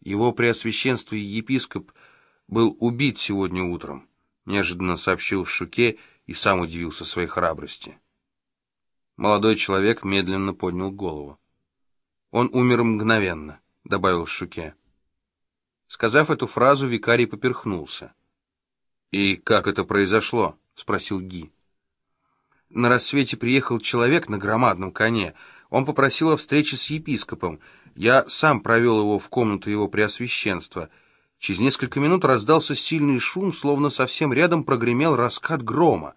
Его преосвященство епископ был убит сегодня утром, неожиданно сообщил Шуке и сам удивился своей храбрости. Молодой человек медленно поднял голову. «Он умер мгновенно», — добавил Шуке. Сказав эту фразу, викарий поперхнулся. «И как это произошло?» — спросил Ги. На рассвете приехал человек на громадном коне. Он попросил о встрече с епископом. Я сам провел его в комнату его преосвященства. Через несколько минут раздался сильный шум, словно совсем рядом прогремел раскат грома.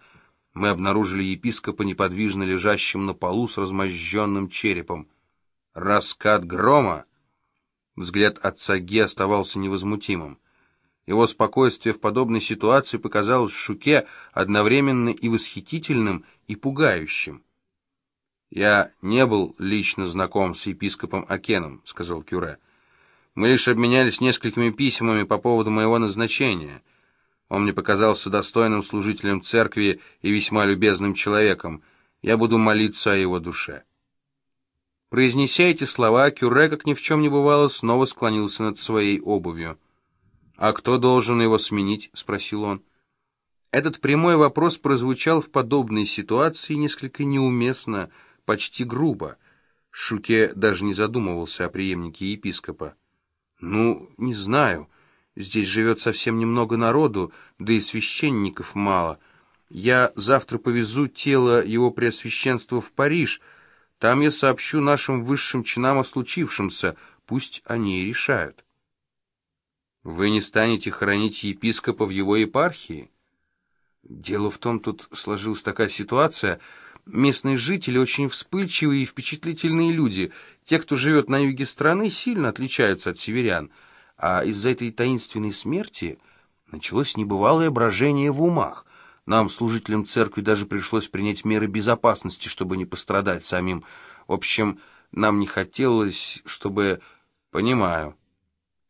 Мы обнаружили епископа неподвижно лежащим на полу с размозженным черепом. «Раскат грома?» Взгляд отца Ге оставался невозмутимым. Его спокойствие в подобной ситуации показалось Шуке одновременно и восхитительным, и пугающим. «Я не был лично знаком с епископом Акеном», — сказал Кюре. «Мы лишь обменялись несколькими письмами по поводу моего назначения. Он мне показался достойным служителем церкви и весьма любезным человеком. Я буду молиться о его душе». Произнеся эти слова, Кюре, как ни в чем не бывало, снова склонился над своей обувью. «А кто должен его сменить?» — спросил он. Этот прямой вопрос прозвучал в подобной ситуации несколько неуместно, почти грубо. Шуке даже не задумывался о преемнике епископа. «Ну, не знаю. Здесь живет совсем немного народу, да и священников мало. Я завтра повезу тело его преосвященства в Париж. Там я сообщу нашим высшим чинам о случившемся. Пусть они и решают». Вы не станете хоронить епископа в его епархии? Дело в том, тут сложилась такая ситуация. Местные жители очень вспыльчивые и впечатлительные люди. Те, кто живет на юге страны, сильно отличаются от северян. А из-за этой таинственной смерти началось небывалое брожение в умах. Нам, служителям церкви, даже пришлось принять меры безопасности, чтобы не пострадать самим. В общем, нам не хотелось, чтобы... Понимаю.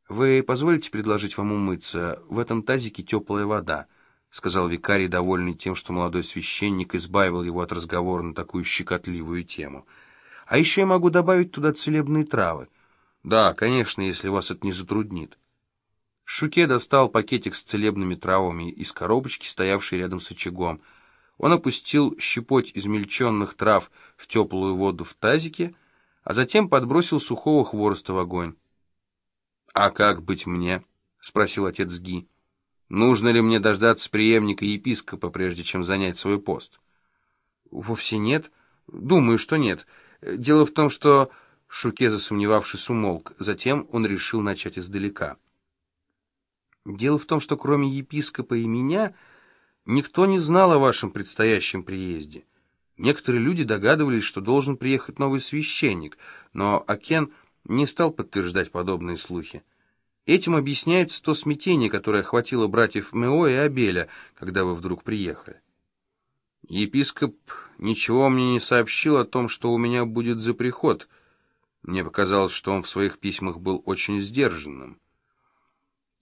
«Вы позволите предложить вам умыться? В этом тазике теплая вода», — сказал викарий, довольный тем, что молодой священник избавил его от разговора на такую щекотливую тему. «А еще я могу добавить туда целебные травы». «Да, конечно, если вас это не затруднит». Шуке достал пакетик с целебными травами из коробочки, стоявшей рядом с очагом. Он опустил щепоть измельченных трав в теплую воду в тазике, а затем подбросил сухого хвороста в огонь. «А как быть мне?» — спросил отец Ги. «Нужно ли мне дождаться преемника епископа, прежде чем занять свой пост?» «Вовсе нет. Думаю, что нет. Дело в том, что...» Шуке, засомневавшись, умолк. Затем он решил начать издалека. «Дело в том, что кроме епископа и меня никто не знал о вашем предстоящем приезде. Некоторые люди догадывались, что должен приехать новый священник, но Акен не стал подтверждать подобные слухи. Этим объясняется то смятение, которое охватило братьев Мео и Абеля, когда вы вдруг приехали. Епископ ничего мне не сообщил о том, что у меня будет за приход. Мне показалось, что он в своих письмах был очень сдержанным.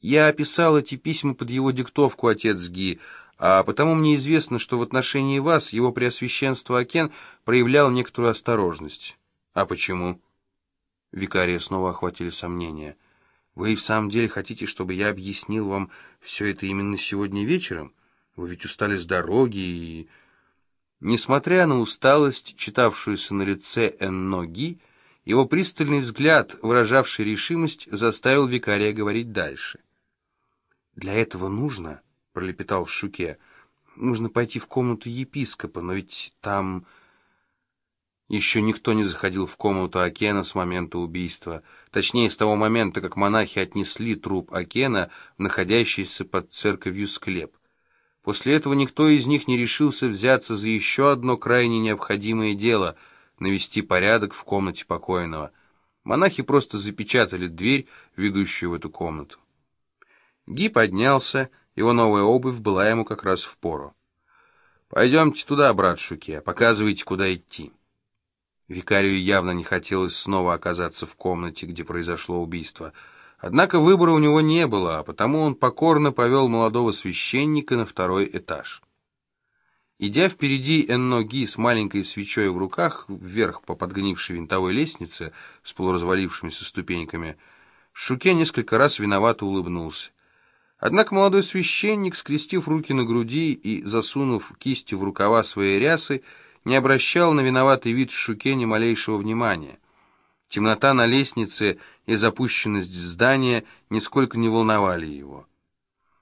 Я описал эти письма под его диктовку, отец Ги, а потому мне известно, что в отношении вас его преосвященство Акен проявлял некоторую осторожность. А почему? Викария снова охватили сомнения. «Вы и в самом деле хотите, чтобы я объяснил вам все это именно сегодня вечером? Вы ведь устали с дороги и...» Несмотря на усталость, читавшуюся на лице Энноги, его пристальный взгляд, выражавший решимость, заставил викария говорить дальше. «Для этого нужно, — пролепетал Шуке, — нужно пойти в комнату епископа, но ведь там...» Еще никто не заходил в комнату Акена с момента убийства, точнее, с того момента, как монахи отнесли труп Акена, находящийся под церковью склеп. После этого никто из них не решился взяться за еще одно крайне необходимое дело — навести порядок в комнате покойного. Монахи просто запечатали дверь, ведущую в эту комнату. Ги поднялся, его новая обувь была ему как раз в пору. «Пойдемте туда, брат Шуке, показывайте, куда идти». Викарию явно не хотелось снова оказаться в комнате, где произошло убийство. Однако выбора у него не было, а потому он покорно повел молодого священника на второй этаж. Идя впереди Энноги с маленькой свечой в руках, вверх по подгнившей винтовой лестнице с полуразвалившимися ступеньками, Шуке несколько раз виновато улыбнулся. Однако молодой священник, скрестив руки на груди и засунув кисти в рукава своей рясы, не обращал на виноватый вид Шуке ни малейшего внимания. Темнота на лестнице и запущенность здания нисколько не волновали его.